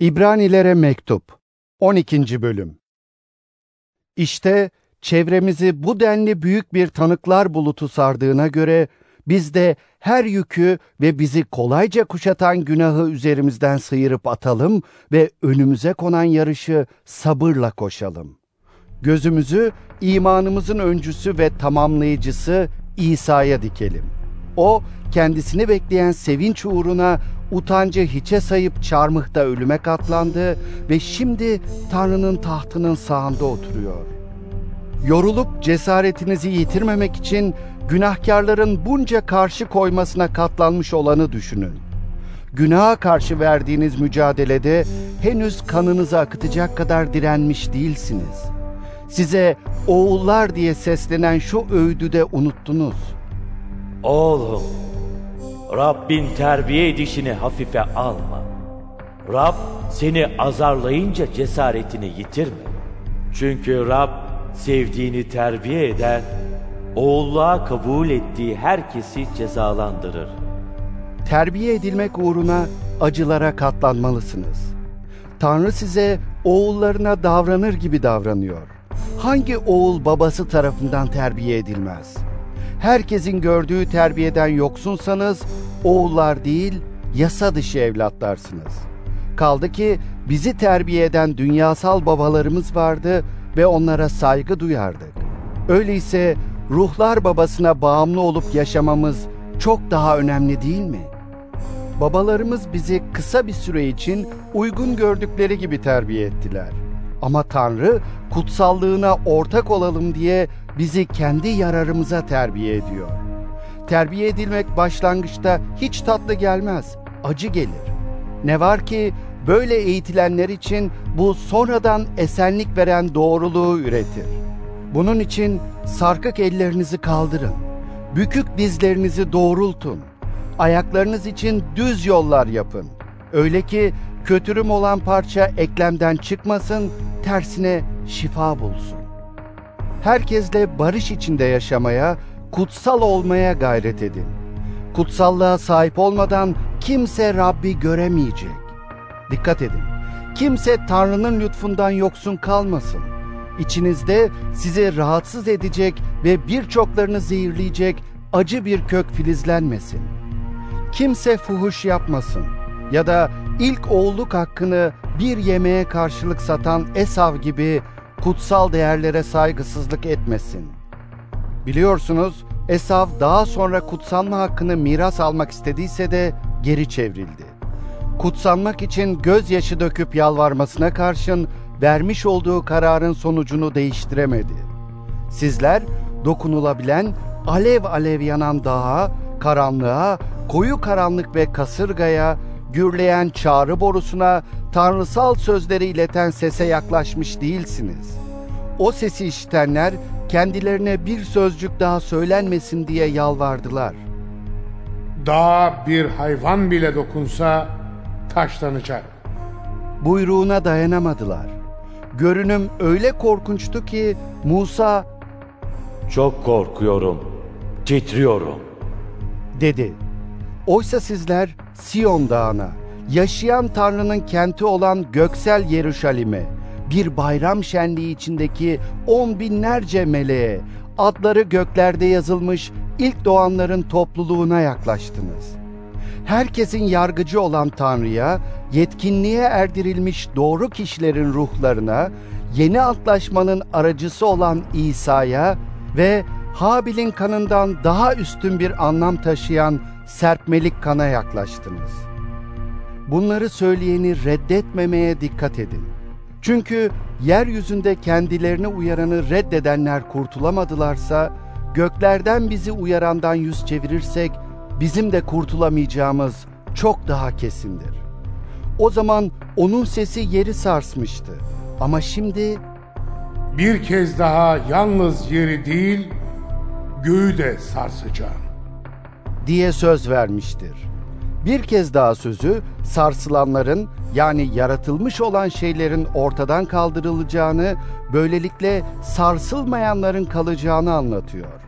İbranilere Mektup 12. Bölüm İşte çevremizi bu denli büyük bir tanıklar bulutu sardığına göre biz de her yükü ve bizi kolayca kuşatan günahı üzerimizden sıyırıp atalım ve önümüze konan yarışı sabırla koşalım. Gözümüzü imanımızın öncüsü ve tamamlayıcısı İsa'ya dikelim. O kendisini bekleyen sevinç uğruna utancı hiçe sayıp çarmıhta ölüme katlandı ve şimdi Tanrı'nın tahtının sağında oturuyor. Yorulup cesaretinizi yitirmemek için günahkarların bunca karşı koymasına katlanmış olanı düşünün. Günaha karşı verdiğiniz mücadelede henüz kanınızı akıtacak kadar direnmiş değilsiniz. Size oğullar diye seslenen şu öğüdü de unuttunuz. Oğlum, Rabbin terbiye edişini hafife alma. Rab seni azarlayınca cesaretini yitirme. Çünkü Rab sevdiğini terbiye eder, oğulluğa kabul ettiği herkesi cezalandırır. Terbiye edilmek uğruna acılara katlanmalısınız. Tanrı size oğullarına davranır gibi davranıyor. Hangi oğul babası tarafından terbiye edilmez? Herkesin gördüğü terbiyeden yoksunsanız oğullar değil, yasa dışı evlatlarsınız. Kaldı ki bizi terbiye eden dünyasal babalarımız vardı ve onlara saygı duyardık. Öyleyse ruhlar babasına bağımlı olup yaşamamız çok daha önemli değil mi? Babalarımız bizi kısa bir süre için uygun gördükleri gibi terbiye ettiler. Ama Tanrı kutsallığına ortak olalım diye bizi kendi yararımıza terbiye ediyor. Terbiye edilmek başlangıçta hiç tatlı gelmez, acı gelir. Ne var ki böyle eğitilenler için bu sonradan esenlik veren doğruluğu üretir. Bunun için sarkık ellerinizi kaldırın. Bükük dizlerinizi doğrultun. Ayaklarınız için düz yollar yapın. Öyle ki kötürüm olan parça eklemden çıkmasın, tersine şifa bulsun. Herkesle barış içinde yaşamaya, kutsal olmaya gayret edin. Kutsallığa sahip olmadan kimse Rabbi göremeyecek. Dikkat edin. Kimse Tanrı'nın lütfundan yoksun kalmasın. İçinizde sizi rahatsız edecek ve birçoklarını zehirleyecek acı bir kök filizlenmesin. Kimse fuhuş yapmasın ya da ilk oğulluk hakkını bir yemeğe karşılık satan Esav gibi kutsal değerlere saygısızlık etmesin. Biliyorsunuz Esav daha sonra kutsanma hakkını miras almak istediyse de geri çevrildi. Kutsanmak için gözyaşı döküp yalvarmasına karşın vermiş olduğu kararın sonucunu değiştiremedi. Sizler dokunulabilen alev alev yanan dağa, karanlığa, koyu karanlık ve kasırgaya, gürleyen çağrı borusuna, tanrısal sözleri ileten sese yaklaşmış değilsiniz. O sesi işitenler kendilerine bir sözcük daha söylenmesin diye yalvardılar. Dağa bir hayvan bile dokunsa taşlanacak. Buyruğuna dayanamadılar. Görünüm öyle korkunçtu ki Musa Çok korkuyorum, titriyorum. dedi. Oysa sizler Siyon Dağı'na, yaşayan Tanrı'nın kenti olan göksel Yeruşalim'e, bir bayram şenliği içindeki on binlerce meleğe, adları göklerde yazılmış ilk doğanların topluluğuna yaklaştınız. Herkesin yargıcı olan Tanrı'ya, yetkinliğe erdirilmiş doğru kişilerin ruhlarına, yeni antlaşmanın aracısı olan İsa'ya ve Habil'in kanından daha üstün bir anlam taşıyan serpmelik kana yaklaştınız. Bunları söyleyeni reddetmemeye dikkat edin. Çünkü yeryüzünde kendilerini uyaranı reddedenler kurtulamadılarsa, göklerden bizi uyarandan yüz çevirirsek, bizim de kurtulamayacağımız çok daha kesindir. O zaman onun sesi yeri sarsmıştı. Ama şimdi Bir kez daha yalnız yeri değil, göğü de sarsacağım. Diye söz vermiştir. Bir kez daha sözü sarsılanların yani yaratılmış olan şeylerin ortadan kaldırılacağını, böylelikle sarsılmayanların kalacağını anlatıyor.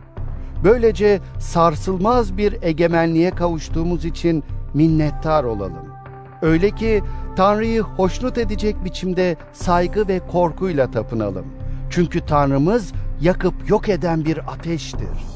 Böylece sarsılmaz bir egemenliğe kavuştuğumuz için minnettar olalım. Öyle ki Tanrı'yı hoşnut edecek biçimde saygı ve korkuyla tapınalım. Çünkü Tanrımız yakıp yok eden bir ateştir.